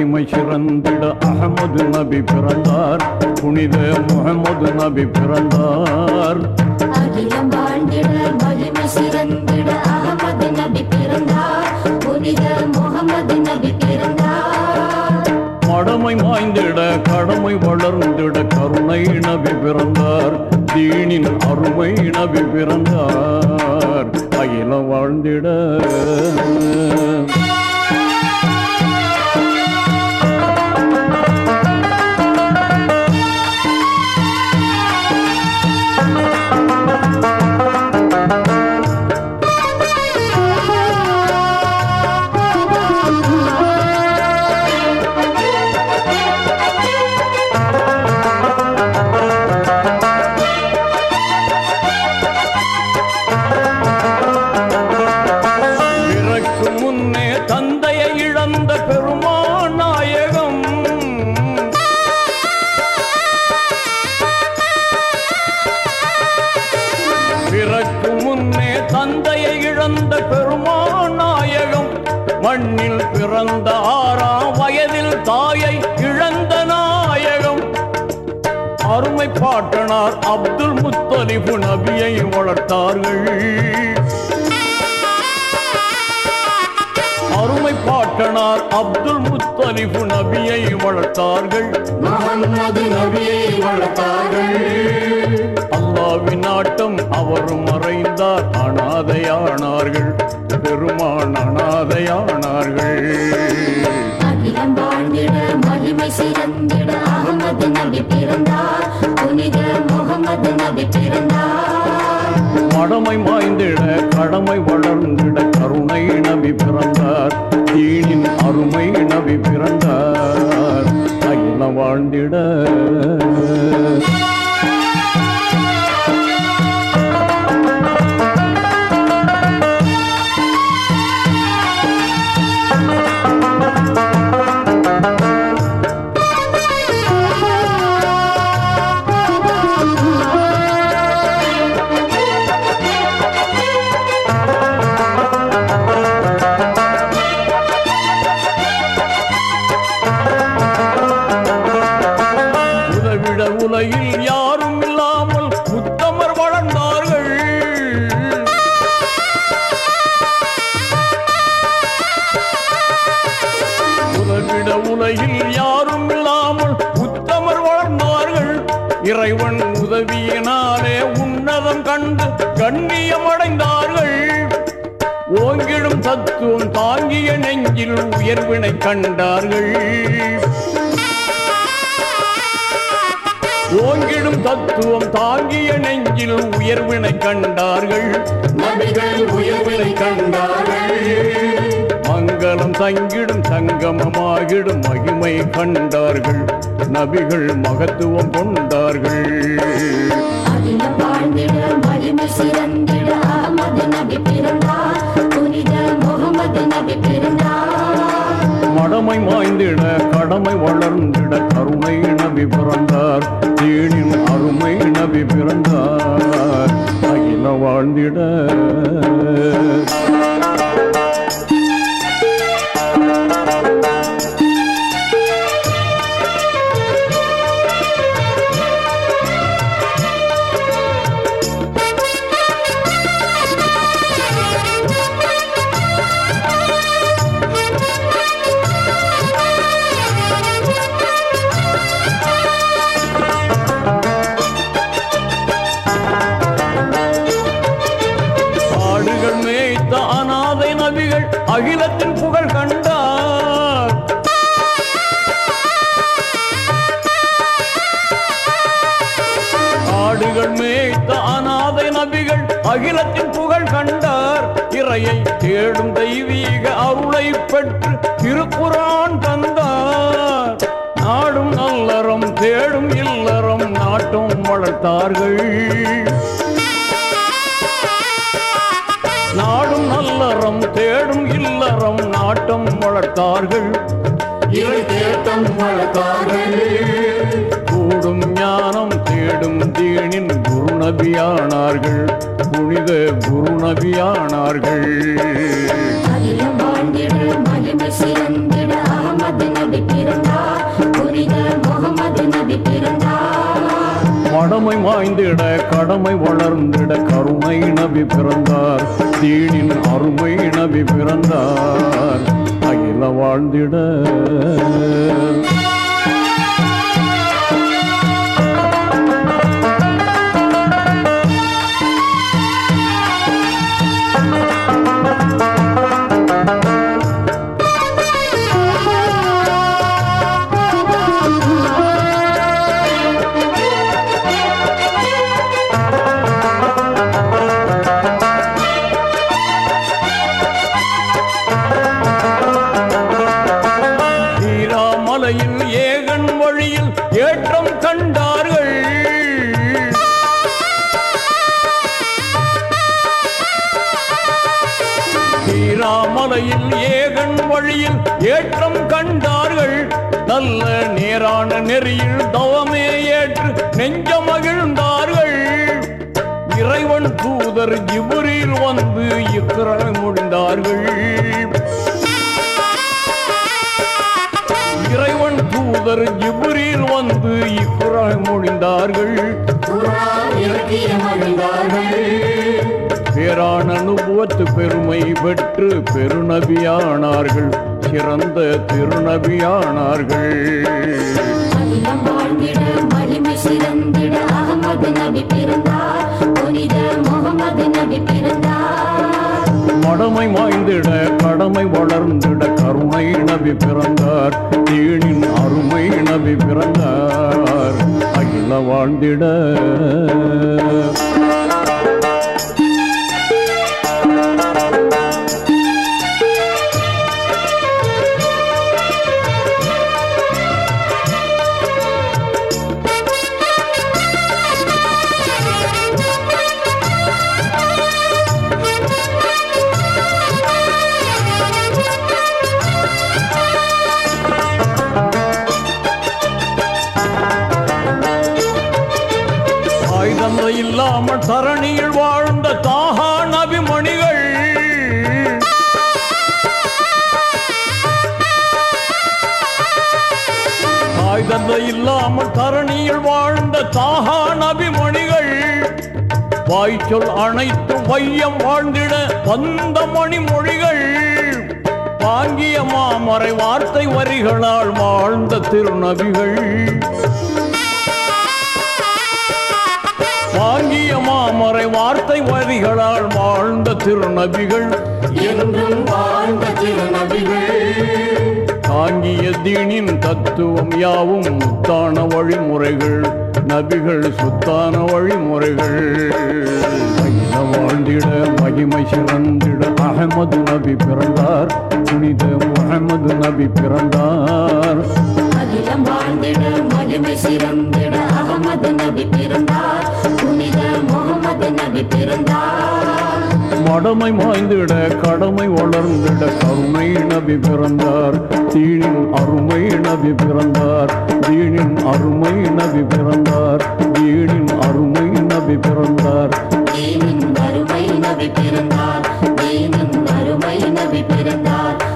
மகிமை சிறந்திட அகமது நபி பிறந்தார். புனித முகமது நபி பிறந்தார். அகிலம் வாழ்ந்திட மகிமை சிறந்திட அகமது நபி பிறந்தார். புனித முகமது நபி பிறந்தார். மடமை மாய்ந்திட கடமை வளர்ந்திட கருணை நபி பிறந்தார். தீனின் அருமை நபி பிறந்தார். அகில வாழ்ந்திட. மண்ணில் பிறந்த ஆறாம் வயதில் தாயை இழந்த நாயகம். அருமை பாட்டனார் அப்துல் முத்தலிபு நபியை வளர்த்தார்கள். பாட்டனார் அப்துல் முத்தலிபு நபியை வளர்த்தார்கள். முகமது நபியை வளர்த்தார்கள். அல்லாவின் நாட்டம் அவர் மறைந்தார். அனாதையானார்கள். பெருமான் அனாதையானார்கள். அகிலம் வாழ்ந்திட மகிமை சிறந்திட அகமது நபி பிறந்தார். புனித முகமது நபி பிறந்தார். மடமை மாய்ந்திட கடமை வளர்ந்திட கருணை நபி பிறந்தார். தீனின் அருமை நபி பிறந்தார். அகில வாழ்ந்திட. கண்டு கண்ணியம் அடைந்தார்கள். ஓங்கிடும் தத்துவம் தாங்கிய நெஞ்சில் உயர்வினை கண்டார்கள். ஓங்கிடும் தத்துவம் தாங்கிய நெஞ்சில் உயர்வினை கண்டார்கள். நபிகள் உயர்வினை கண்டார்கள். மங்களம் தங்கிடும் சங்கமமாகிடும் மகிமை கண்டார்கள். நபிகள் மகத்துவம் கொண்டார்கள். அகிலம் மகிமை சிறந்திட அகமது நபி பிறந்தார் புனித முகமது நபி பிறந்தார் மடமை மாய்ந்திட கடமை வளர்ந்திட கருணை நபி பிறந்தார் தீனின் அருமை நபி பிறந்தார். அகில வாழ்ந்திட அகிலத்தின் புகழ் கண்டார். ஆடுகள் மேய்த்த அநாதை நபிகள் அகிலத்தின் புகழ் கண்டார். இறையை தேடும் தெய்வீக அருளை பெற்று திருக்குறான் தந்தார். நாடும் நல்லறம் தேடும் இல்லறம் நாட்டும் வளர்த்தார்கள். நாடும் நாட்டம் வளர்த்தார்கள். இவை தேட்டம் வளர்த்தார்கள். கூடும் ஞானம் தேடும் தீனின் குருநபியானார்கள். புனித குருநபியானார்கள். மடமை மாய்ந்திட கடமை சிறந்திட கருணை நபி பிறந்தார். தீனின் அருமை நபி பிறந்தார். அகில வாழ்ந்திட ஈராமலையில் ஏகன் வழியில் ஏற்றம் கண்டார்கள். நல்ல நேரான நெறியில் தவமே ஏற்று நெஞ்ச மகிழ்ந்தார்கள். இறைவன் தூதர் ஜிபுரில் வந்து இக்கரை முடிந்தார்கள் பெற்று பெருநபியானார்கள் சிறந்த திருநபியானார்கள். மடமை மாய்ந்திட கடமை வளர்ந்திட கருணை நபி பிறந்தார் தீனின் அருமை நபி பிறந்தார். அகில வாழ்ந்திட இல்லாமல் சரணியில் வாழ்ந்த தாகா நபிமணிகள் தந்தை இல்லாமல் தரணியில் வாழ்ந்த தாகா நபிமணிகள் வாய்ச்சொல் அனைத்தும் வையம் வாழ்ந்திட வந்த மணிமொழிகள். வாங்கிய மாமறை வார்த்தை வரிகளால் வாழ்ந்த திருநபிகள். வாங்கிய மாமறை வார்த்தை வரிகளால் வாழ்ந்த திருநபிகள். என்றும் வாழ்ந்த திருநபிகள். தாங்கிய தீனின் தத்துவம் யாவும் முத்தான வழிமுறைகள். நபிகள் சுத்தான வழிமுறைகள். வாழ்ந்திட மகிமை சிறந்திட அகமது நபி பிறந்தார். புனித முகமது நபி பிறந்தார். சிறந்திட மகிமை சிறந்திட அகமது நபி பிறந்தார். புனித முகமது நபி பிறந்தார். மடமை மாய்ந்திட கடமை வளர்ந்திட கருணை நபி பிறந்தார். தீனின் அருமை நபி பிறந்தார். தீனின் அருமை நபி பிறந்தார். தீனின் அருமை நபி பிறந்தார். தீனின் அருமை நபி பிறந்தார். தீனின் அருமை நபி பிறந்தார்.